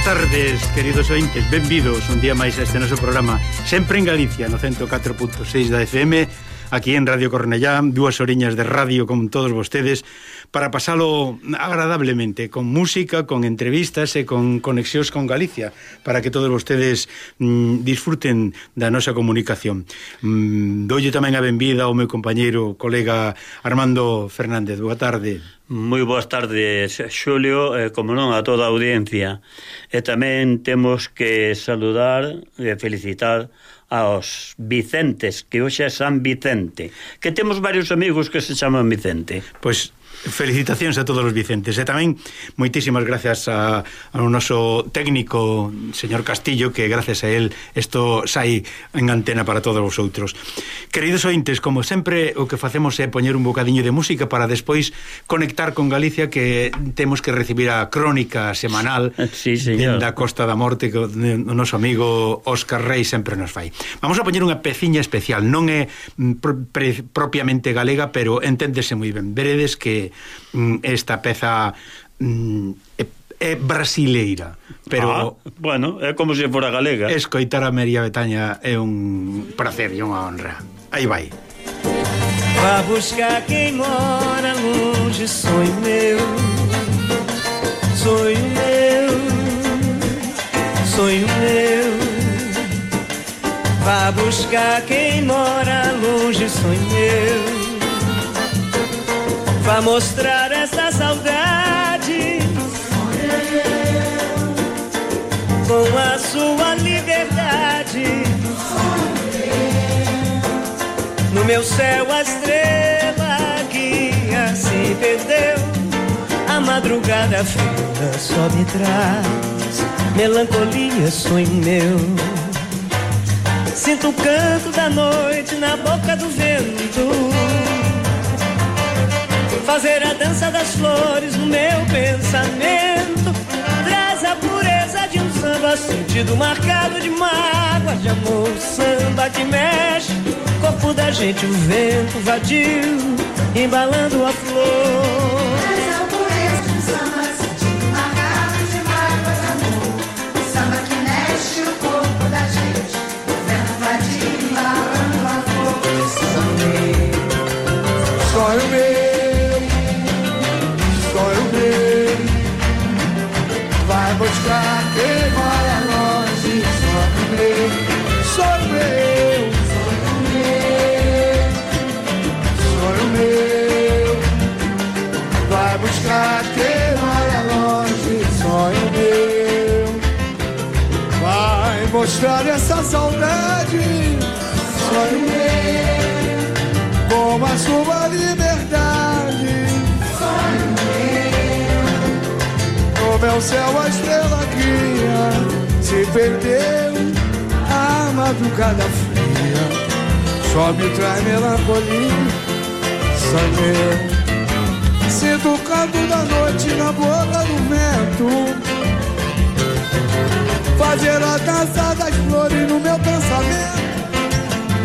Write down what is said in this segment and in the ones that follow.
Boas tardes, queridos ointes, benvidos un día máis a este noso programa Sempre en Galicia, no 104.6 da FM aquí en Radio Cornellá, dúas oriñas de radio con todos vostedes, para pasalo agradablemente, con música, con entrevistas e con conexións con Galicia, para que todos vostedes mm, disfruten da nosa comunicación. Mm, dolle tamén a benvida ao meu compañeiro, colega Armando Fernández. Boa tarde. Moi boas tardes, Xulio, eh, como non a toda a audiencia. E tamén temos que saludar e felicitar aos Vicentes, que hoxe é San Vicente, que temos varios amigos que se chaman Vicente. Pois Felicitacións a todos os Vicentes. E tamén moitísimas gracias a, ao noso técnico Señor Castillo, que gracias a él Isto sai en antena para todos os outros Queridos ointes, como sempre O que facemos é poñer un bocadiño de música Para despois conectar con Galicia Que temos que recibir a crónica semanal sí, señor. Da Costa da Morte Que o noso amigo Óscar Rey sempre nos fai. Vamos a poñer unha peciña especial. Non é mm, pr propiamente galega Pero enténdese moi ben. Veredes que mm, esta peza mm, é, é brasileira, pero... Ah, bueno, é como se fora galega. Escoitar a María Betaña é un prazer e unha honra. Aí vai. Vá buscar quem mora longe, sonho meu, sonho meu, sonho meu. Vá buscar quem mora longe, sonho meu. Mostrar essa saudade com a sua liberdade. No meu céu a estrela que assim perdeu. A madrugada fria só me traz melancolia, sonho meu. Sinto o canto da noite na boca do vento fazer a dança das flores no meu pensamento. Traz a pureza de um samba, sentido marcado de mágoa, de amor. Samba que mexe, corpo da gente, o vento vadio, embalando a flor. Mostrar essa saudade. Sonho meu, com a sua liberdade. Sonho meu, no meu céu a estrela guia se perdeu. A madrugada fria só me traz melancolia. Sonho meu, sinto o canto da noite na boca do vento fazer a dança das flores no meu pensamento.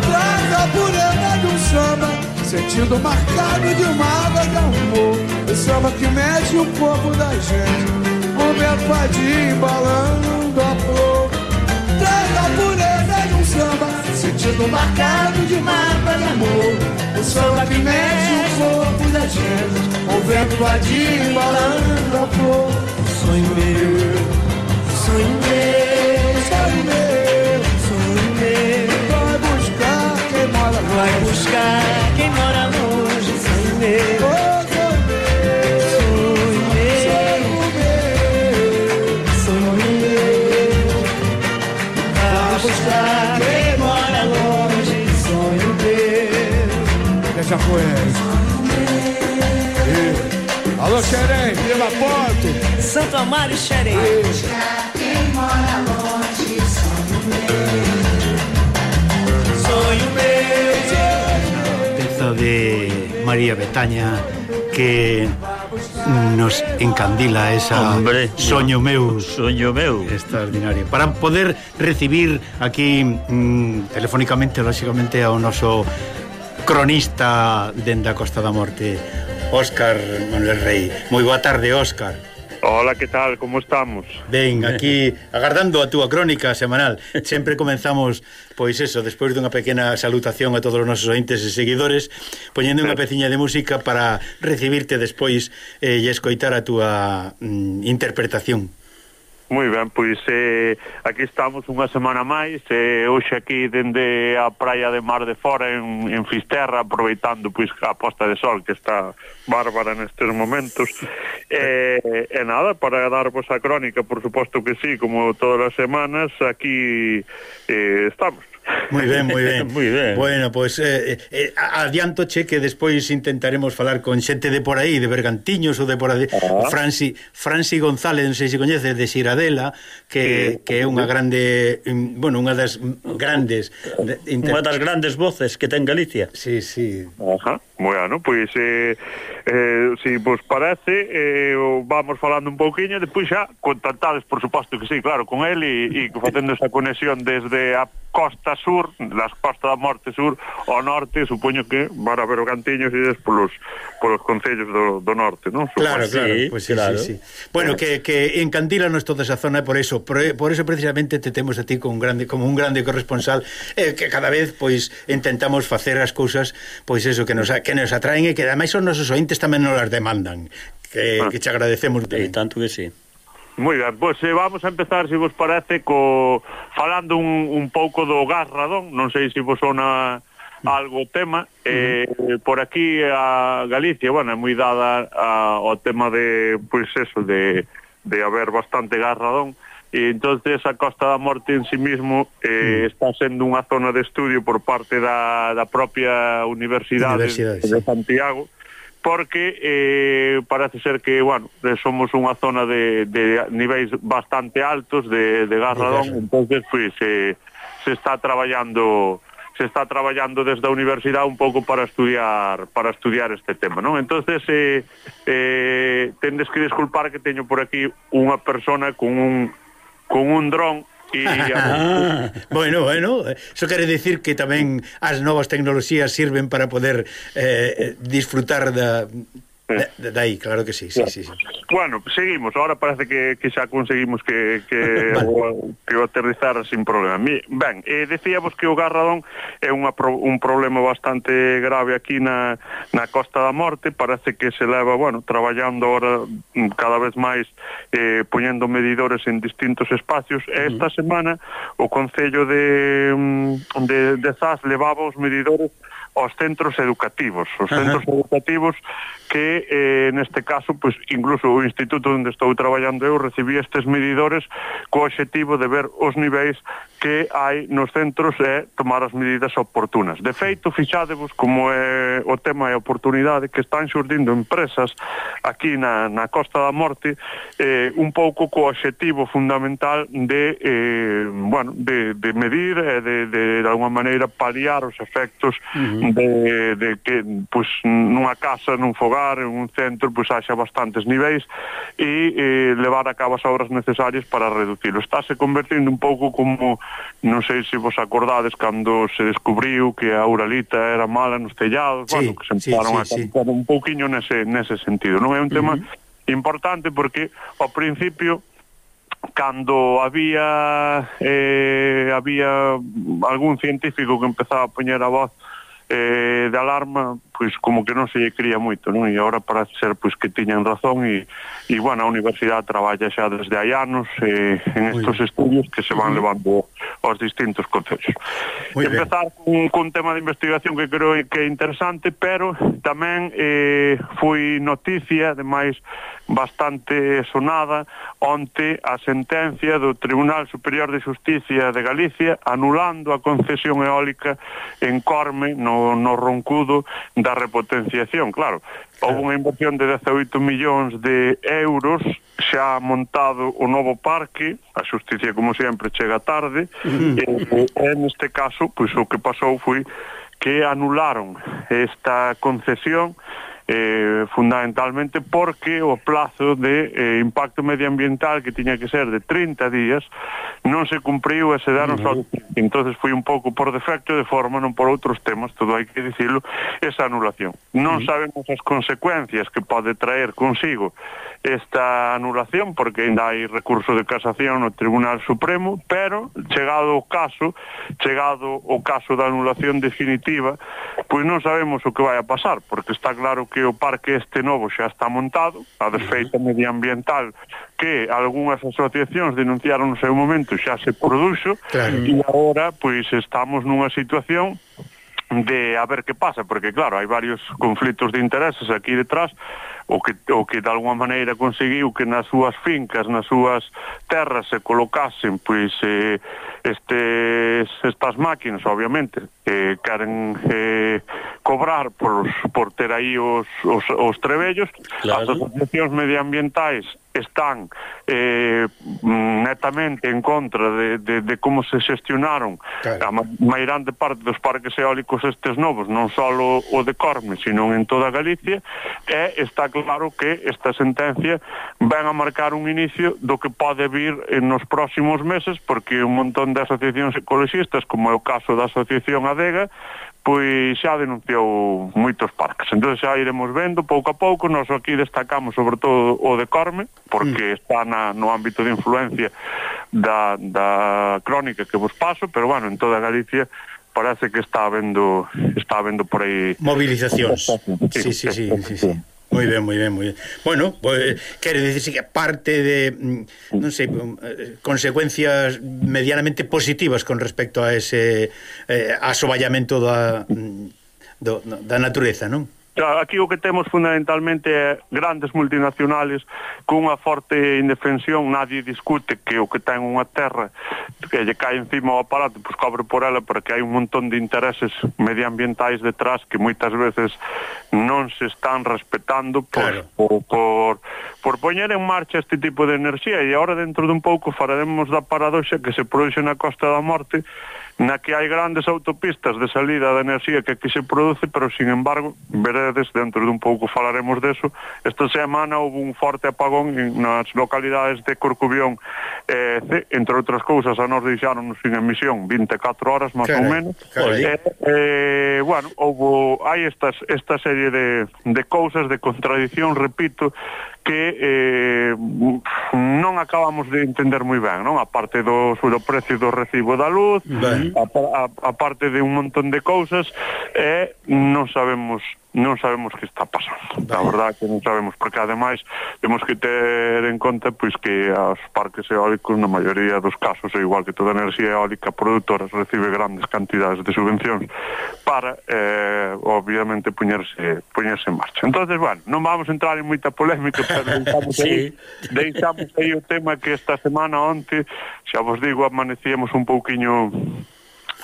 Traz a pureza de um samba, sentindo marcado de uma água de amor. O samba que mexe o corpo da gente, o meu fadinho embalando a flor. Traz a pureza de um samba, sentindo marcado de uma água de amor. O samba que mexe o corpo da gente, o vento vadio embalando a flor. Sonho meu, sou inglês, quero meu, sou inglês. Vai buscar quem mora longe. Vai buscar quem mora longe, sou inglês. Já foi. E... Alô, Xerém, Vila Porto. Santo Amaro e Xerém. de María Betaña que nos encandila esa Hombre, soño meu. Soño meu. Extraordinario. Para poder recibir aquí mmm, telefónicamente lógicamente ao noso cronista dende a Costa da Morte Óscar Manuel Rey. Moi boa tarde Óscar. Hola, que tal? Como estamos? Ben, aquí agardando a túa crónica semanal. Sempre comenzamos, pois eso, despois dunha pequena salutación a todos os nosos ointes e seguidores, poñendo unha peciña de música para recibirte despois eh, e escoitar a túa mm, interpretación. Moi ben, pois eh, aquí estamos unha semana máis eh, Hoxe aquí dende a praia de Mar de Fora en, en Fisterra Aproveitando pois a posta de sol que está bárbara nestes momentos. Eh, e eh, eh, nada, para darvos a crónica, por suposto que sí Como todas as semanas, aquí eh, estamos. Moi ben, moi ben. moi ben. Bueno, pois pues, eh, eh, eh adianto che que despois intentaremos falar con xente de por aí, de Bergantiños ou de por aí. Ah. Franci, Franci González, non sei se coñece, de Xiradela, que, sí. que é unha grande, mm, bueno, unha das grandes de, inter... unha das grandes voces que ten Galicia. Sí, sí. Ajá. Bueno, pois pues, eh, eh, si vos parece, eh, vamos falando un pouquiño, depois xa contactades, por suposto que sí, claro, con el e, e facendo esa conexión desde a costa sur, das costas da morte sur ao norte, supoño que van a ver o cantiños e des polos, polos concellos do, do norte, non? Claro, claro, sí, pues sí, claro. Sí, sí. Bueno, que, que encantílanos toda esa zona por eso, por, por eso precisamente te temos a ti con grande, como un grande corresponsal eh, que cada vez pois intentamos facer as cousas pois eso que nos, que nos atraen e que ademais os nosos ointes tamén nos las demandan que, ah. que te agradecemos. E tanto que sí. Moi ben, pois eh, vamos a empezar, se vos parece, co falando un, un pouco do gas radón, non sei se vos sona algo o tema. Eh. Por aquí a Galicia, bueno, é moi dada a, ao tema de, pois eso, de, de haber bastante gas radón, e entonces a Costa da Morte en sí mismo eh, está sendo unha zona de estudio por parte da, da propia Universidade, Universidade de Santiago, sí porque eh, parece ser que, bueno, eh, somos unha zona de, de niveis bastante altos de, de gas radón, entonces, pues, eh, se está traballando se está traballando desde a universidade un pouco para estudiar para estudiar este tema, non? Entonces eh, eh tendes que disculpar que teño por aquí unha persona con un con un dron E, ah, bueno, bueno, eso quere decir que tamén as novas tecnoloxías sirven para poder eh, disfrutar da Eh, de, de aí, claro que sí, sí, sí, sí. Bueno, seguimos, ahora parece que, que xa conseguimos que, que, vale. o, que o aterrizar sin problema. Mi, ben, eh, decíamos que o Garradón é unha pro, un problema bastante grave aquí na, na Costa da Morte, parece que se leva, bueno, traballando ahora mm, cada vez máis eh, poñendo medidores en distintos espacios. E esta uh -huh. semana o Concello de, mm, de, de Zas levaba os medidores aos centros educativos, os Ajá. centros educativos que eh, neste caso, pois incluso o instituto onde estou traballando eu recibí estes medidores co obxectivo de ver os niveis que hai nos centros é tomar as medidas oportunas. De feito, fixadevos como é o tema e a oportunidade que están xurdindo empresas aquí na, na Costa da Morte eh, un pouco co objetivo fundamental de, eh, bueno, de, de medir e de, de, de alguma maneira paliar os efectos uh -huh. de, de que pues, nunha casa, nun fogar, en un centro pues, haxa bastantes niveis e eh, levar a cabo as obras necesarias para reducirlo. Estáse convertindo un pouco como non sei se vos acordades cando se descubriu que a uralita era mala nos tellados, sí, bueno, que se empezaron sí, sí, a cantar sí. un pouquiño nese, nese sentido. Non é un tema uh -huh. importante porque ao principio cando había eh, había algún científico que empezaba a poñer a voz eh, de alarma, pois como que non se lle cría moito, non? E agora parece ser pois que tiñan razón e, e bueno, a universidade traballa xa desde hai anos eh, en estos estudios que se van levando aos distintos concellos. Empezar cun, con, con tema de investigación que creo que é interesante, pero tamén eh, foi noticia, ademais, bastante sonada onte a sentencia do Tribunal Superior de Justicia de Galicia anulando a concesión eólica en Corme no no, roncudo da repotenciación, claro. Houve unha inversión de 18 millóns de euros xa montado o novo parque, a xusticia, como sempre chega tarde, e, e neste caso, pois o que pasou foi que anularon esta concesión eh, fundamentalmente porque o plazo de eh, impacto medioambiental que tiña que ser de 30 días non se cumpriu e se daron só entonces foi un pouco por defecto de forma non por outros temas, todo hai que dicirlo esa anulación. Non sabemos as consecuencias que pode traer consigo esta anulación porque ainda hai recurso de casación no Tribunal Supremo, pero chegado o caso, chegado o caso da anulación definitiva, pois non sabemos o que vai a pasar, porque está claro que que o parque este novo xa está montado, a desfeita medioambiental que algunhas asociacións denunciaron no seu momento xa se produxo claro. e agora pois estamos nunha situación de a ver que pasa, porque claro, hai varios conflitos de intereses aquí detrás o que, o que de alguma maneira conseguiu que nas súas fincas, nas súas terras se colocasen pois eh, estes, estas máquinas, obviamente, que eh, queren eh, cobrar por, por ter aí os, os, os trebellos, claro. as asociacións medioambientais están eh, netamente en contra de, de, de como se xestionaron claro. a ma mairante parte dos parques eólicos estes novos, non só o de Corme, sino en toda Galicia, e está claro que esta sentencia ven a marcar un inicio do que pode vir nos próximos meses, porque un montón de asociacións ecologistas, como é o caso da Asociación Adega, pois xa denunciou moitos parques. Entón xa iremos vendo pouco a pouco, nós aquí destacamos sobre todo o de Corme, porque mm. está na, no ámbito de influencia da, da crónica que vos paso, pero bueno, en toda Galicia parece que está habendo está habendo por aí movilizacións. Sí, sí, sí, sí, sí. sí. Moi ben, moi ben, moi ben. Bueno, pues, eh, quero dicirse que parte de, mm, non sei, uh. mm, eh, consecuencias medianamente positivas con respecto a ese eh, asoballamento da, mm, do, da natureza, non? Aquí o que temos fundamentalmente é grandes multinacionales cunha forte indefensión, nadie discute que o que ten unha terra que lle cae encima o aparato, pois cobre por ela porque hai un montón de intereses medioambientais detrás que moitas veces non se están respetando por, claro. por, por, por poñer en marcha este tipo de enerxía e agora dentro dun pouco faremos da paradoxa que se produxe na Costa da Morte na que hai grandes autopistas de salida da enerxía que aquí se produce, pero sin embargo, veredes, dentro de un pouco falaremos deso, esta semana houve un forte apagón nas localidades de Corcubión, eh, entre outras cousas, a nos deixaron sin emisión 24 horas máis ou menos. Eh, eh, bueno, houve, hai estas, esta serie de, de cousas, de contradición, repito, que eh, non acabamos de entender moi ben, non? A parte do sobre o precio do recibo da luz, a, a, a parte de un montón de cousas, e eh, non sabemos non sabemos que está pasando. Vale. A verdade que non sabemos, porque ademais temos que ter en conta pois que os parques eólicos na maioría dos casos, é igual que toda a enerxía eólica productora, recibe grandes cantidades de subvencións para eh, obviamente poñerse poñerse en marcha. Entonces, bueno, non vamos a entrar en moita polémica, pero deixamos, sí. aí, deixamos aí o tema que esta semana onte, xa vos digo, amanecíamos un pouquiño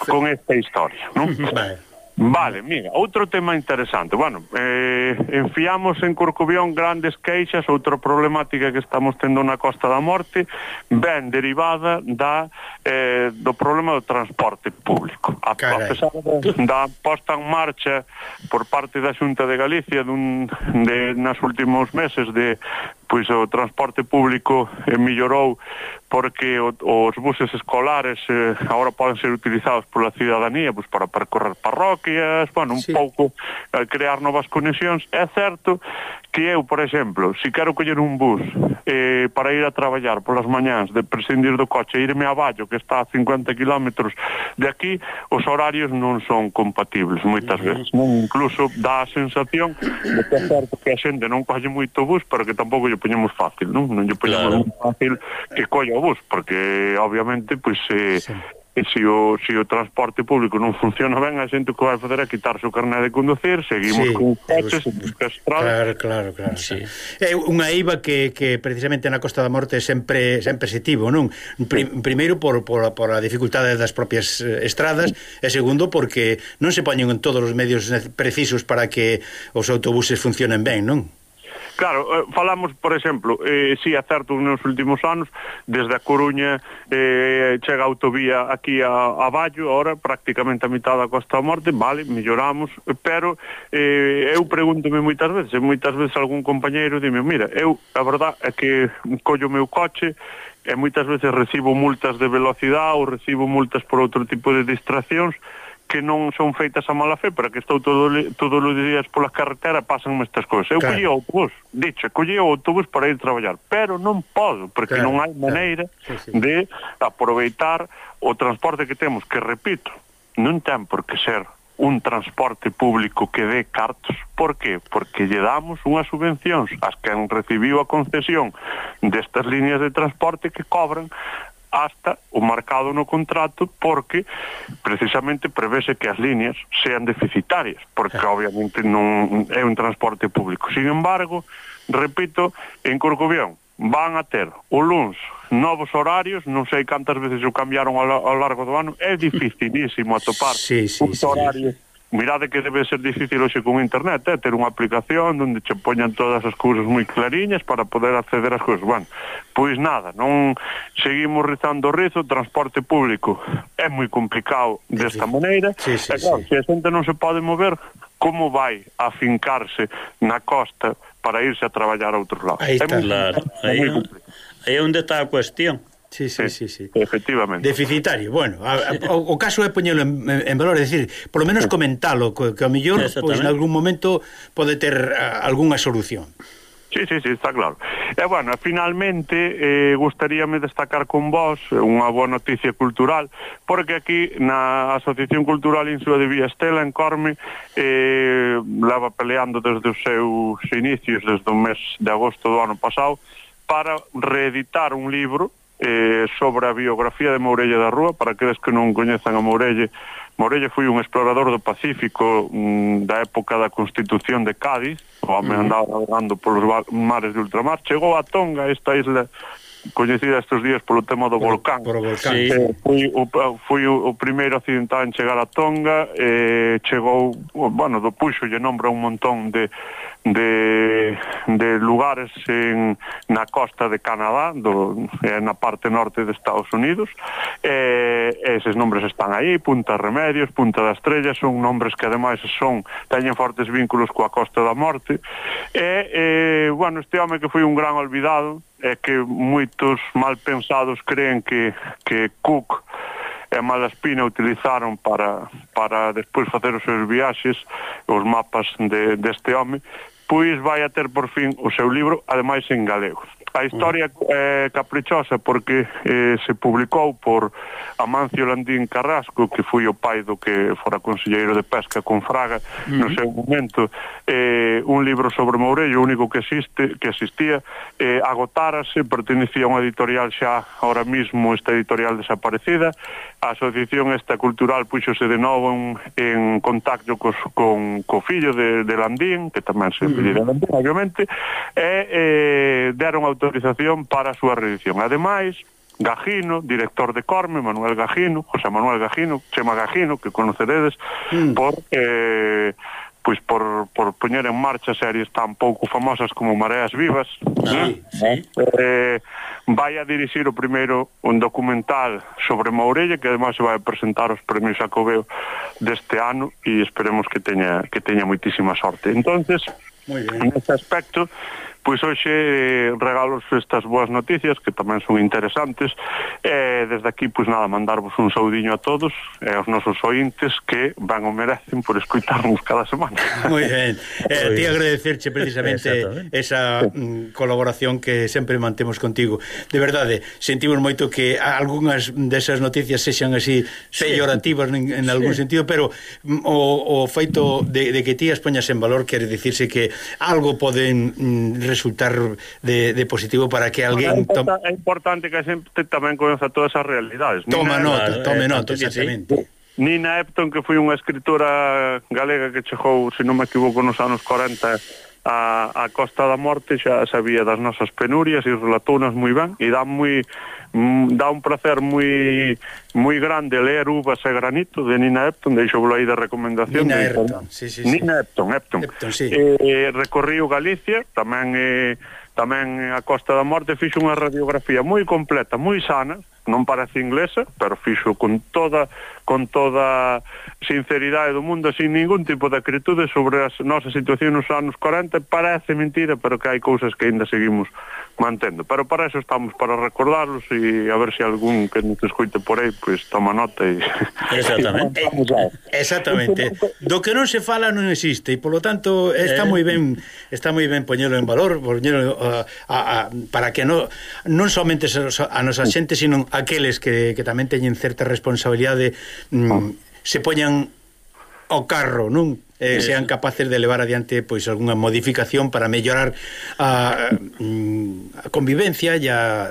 con esta historia, non? Vale. Vale, mira, outro tema interesante. Bueno, eh, enfiamos en Corcovión grandes queixas, outra problemática que estamos tendo na Costa da Morte, ben derivada da, eh, do problema do transporte público. A, a pesar da posta en marcha por parte da Xunta de Galicia dun, de, nas últimos meses de pois o transporte público eh, mellorou porque o, os buses escolares eh, agora poden ser utilizados pola cidadanía pois, para percorrer parroquias, bueno, un sí. pouco eh, crear novas conexións. É certo que eu, por exemplo, se quero coller un bus eh, para ir a traballar polas mañáns, de prescindir do coche e irme a Vallo, que está a 50 km de aquí, os horarios non son compatibles moitas uh -huh. veces. Non incluso dá a sensación de que é certo que a xente non colle moito bus, pero que tampouco lle poñemos fácil, non? Non lle poñemos claro. fácil que colla autobús, porque obviamente pois eh, sí. Eh, e se o, se o transporte público non funciona ben, a xente que vai facer é quitarse o carné de conducir, seguimos sí, con coches, pues. Claro, claro, claro. Sí. É unha IVA que, que precisamente na Costa da Morte sempre sempre se tivo, non? Pri, primeiro por, por, por a dificultade das propias eh, estradas e segundo porque non se poñen en todos os medios precisos para que os autobuses funcionen ben, non? Claro, eh, falamos, por exemplo, eh, si sí, é certo nos últimos anos, desde a Coruña eh, chega a autovía aquí a, a Vallo, ahora prácticamente a mitad da Costa da Morte, vale, melloramos, pero eh, eu pregúntome moitas veces, moitas veces algún compañeiro dime, mira, eu a verdad é que collo o meu coche e moitas veces recibo multas de velocidade ou recibo multas por outro tipo de distraccións, que non son feitas a mala fe, para que estou todo, todos os días polas carreteras, pasan estas cousas. Eu claro. collei o autobús, dicho, collei o autobús para ir traballar, pero non podo, porque claro, non hai maneira claro. sí, sí. de aproveitar o transporte que temos, que repito, non ten por que ser un transporte público que dé cartos. Por qué? Porque lle damos unhas subvencións ás que han recibido a concesión destas líneas de transporte que cobran hasta o marcado no contrato porque precisamente prevese que as líneas sean deficitarias, porque eh. obviamente non é un transporte público. Sin embargo, repito, en Corcovión van a ter o luns novos horarios, non sei cantas veces o cambiaron ao, largo do ano, é dificilísimo atopar sí, sí, un sí, horario sí Mirade que debe ser difícil hoxe con internet, eh, ter unha aplicación onde che poñan todas as cousas moi clariñas para poder acceder ás cousas. Bueno, pois nada, non seguimos rizando o rizo, transporte público é moi complicado desta maneira. Sí, sí, e claro, sí. se a xente non se pode mover, como vai a fincarse na costa para irse a traballar a outro lado? Aí está, é moi, claro. É moi complicado. aí onde está a cuestión. Sí, sí, sí, sí. Efectivamente. Deficitario. Bueno, a, a, o, o caso é poñelo en, en valor, é dicir, polo menos comentalo, que, que ao mellor pois en algún momento pode ter a, algunha solución. Sí, sí, sí, está claro. E, bueno, finalmente, eh, gustaríame destacar con vos unha boa noticia cultural, porque aquí na Asociación Cultural Insúa de Villastela, en Corme, eh, leva peleando desde os seus inicios, desde o mes de agosto do ano pasado, para reeditar un libro eh, sobre a biografía de Mourelle da Rúa, para aqueles que non coñezan a Mourelle, Morelle foi un explorador do Pacífico mm, da época da Constitución de Cádiz, o home andaba navegando polos mares de ultramar, chegou a Tonga, esta isla coñecida estes días polo tema do por, volcán. Por o volcán. Sí. Eh, foi, o, foi o, o primeiro accidentado en chegar a Tonga, eh, chegou, bueno, do Puxo lle nombra un montón de, de, de lugares en, na costa de Canadá, do, eh, na parte norte de Estados Unidos, eh, eses nombres están aí, Punta Remedios, Punta da Estrella, son nombres que ademais son, teñen fortes vínculos coa Costa da Morte, e, eh, bueno, este home que foi un gran olvidado, é que moitos mal pensados creen que, que Cook e Malaspina utilizaron para, para despois facer os seus viaxes os mapas de, deste home pois vai a ter por fin o seu libro, ademais en galego. A historia é eh, caprichosa porque eh, se publicou por Amancio Landín Carrasco, que foi o pai do que fora conselleiro de pesca con Fraga uh -huh. no seu momento, eh, un libro sobre Mourello, o único que existe que existía, eh, agotárase, pertenecía a unha editorial xa ahora mismo esta editorial desaparecida, a asociación esta cultural puxose de novo en, en contacto cos, con co fillo de, de Landín, que tamén se uh -huh pedir a Antena, que e eh, deron autorización para a súa reedición. Ademais, Gajino, director de Corme, Manuel Gajino, José Manuel Gajino, Chema Gajino, que conoceredes, mm. por... Eh, pois por, por poñer en marcha series tan pouco famosas como Mareas Vivas ah, ¿eh? sí, sí. Eh, vai a dirixir o primeiro un documental sobre Mourelle que además se vai a presentar os premios Xacobeo deste ano e esperemos que teña que teña moitísima sorte entonces Muy bien. en este aspecto Pois hoxe eh, regalos estas boas noticias que tamén son interesantes e desde aquí, pois nada, mandarvos un saudiño a todos e aos nosos ointes que van o merecen por escuitarnos cada semana. Moi ben, eh, ti agradecerche precisamente esa mm, colaboración que sempre mantemos contigo. De verdade, sentimos moito que algunhas desas noticias sexan así peyorativas sí. en, en algún sí. sentido, pero mm, o, o feito de, de que ti as poñas en valor quere dicirse que algo poden mm, resultar de, de positivo para que alguén... É, importa, é importante que a xente tamén conoza todas as realidades. Toma Nina, nota, tome eh, nota, exactamente. Sí. Nina Epton, que foi unha escritora galega que chegou, se non me equivoco, nos anos 40 a, a Costa da Morte xa sabía das nosas penurias e relatounas moi ben e dá moi mm, dá un placer moi moi grande ler Uvas e Granito de Nina Epton, deixo aí de recomendación Nina de, Epton, sí, sí, sí. Nina Epton, Epton. Epton sí. eh, recorriu Galicia tamén eh, tamén a Costa da Morte fixo unha radiografía moi completa, moi sana non parece inglesa, pero fixo con toda con toda sinceridade do mundo, sin ningún tipo de acritude sobre a nosa situación nos anos 40, parece mentira, pero que hai cousas que ainda seguimos mantendo. Pero para eso estamos, para recordarlos e a ver se si algún que nos escoite por aí, pois pues, toma nota e... Exactamente. Exactamente. Do que non se fala non existe, e polo tanto está eh... moi ben está moi ben poñelo en valor, poñelo a, a, a, para que non non somente a nosa xente, sino aqueles que, que tamén teñen certa responsabilidade mm, ah. se poñan ao carro, non? Eh, sean capaces de levar adiante pois algunha modificación para mellorar a, mm, a convivencia e a,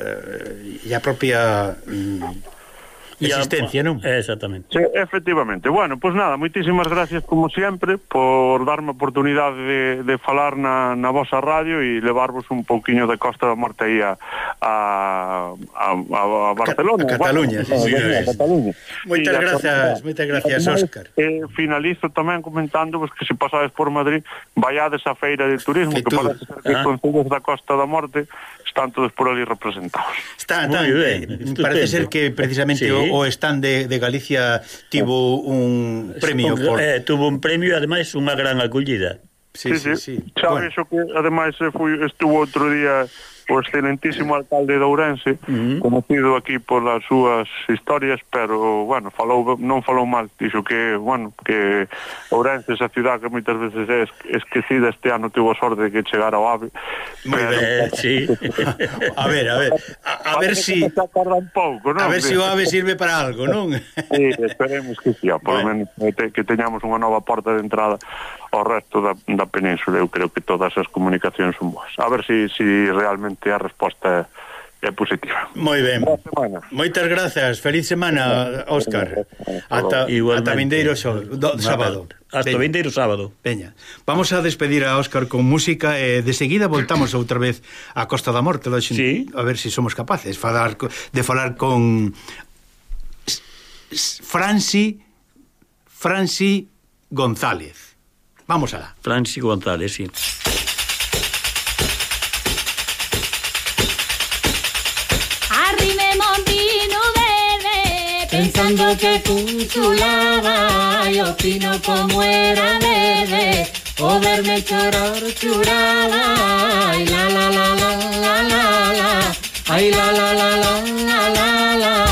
e a propia mm, existencia, non? Exactamente. Sí, efectivamente. Bueno, pois pues nada, moitísimas gracias como sempre por darme oportunidade de, de falar na, na vosa radio e levarvos un pouquiño de Costa da Morte aí a, a, a, a Barcelona. A, Cataluña, bueno, sí, sí, sí. A Cataluña. Moitas gracias, moitas gracias, Óscar. Eh, finalizo tamén comentándovos que se pasades por Madrid, vaiades a feira de turismo, que, que parece ser que ah. os concellos da Costa da Morte están todos por ali representados. Está, está, ben. Eh, parece ser que precisamente sí. o, o stand de, de Galicia tivo un premio por... eh, tuvo un premio e ademais unha gran acollida Sí, sí, sí. sí. sabes bueno. que ademais eh, foi estuvo outro día o excelentísimo alcalde de Ourense, uh -huh. conocido aquí polas súas historias, pero, bueno, falou non falou mal, dixo que, bueno, que Ourense esa cidade que moitas veces é esquecida este ano tuvo a sorte de que chegara ao AVE. Moi ben, sí. a ver, a ver, a, a, ver si... Un pouco, non? A ver se si o AVE sirve para algo, non? sí, esperemos que sí, por bueno. menos que teñamos unha nova porta de entrada ao resto da, da península, eu creo que todas as comunicacións son boas. A ver se si, si realmente efectivamente a resposta é positiva. Moi ben. Moitas grazas. Feliz semana, Óscar. Ata, ata vindeiro do, sábado. Hasta vindeiro sábado. Peña. Vamos a despedir a Óscar con música e de seguida voltamos outra vez á Costa da Morte, sí. a ver se si somos capaces falar, de falar con Franci Franci González. Vamos alá. Franci González, sí. Cando que cunchulaba yo opino como era verde O verme chorar churaba Ay la la la la la la la Ay la la la la la la la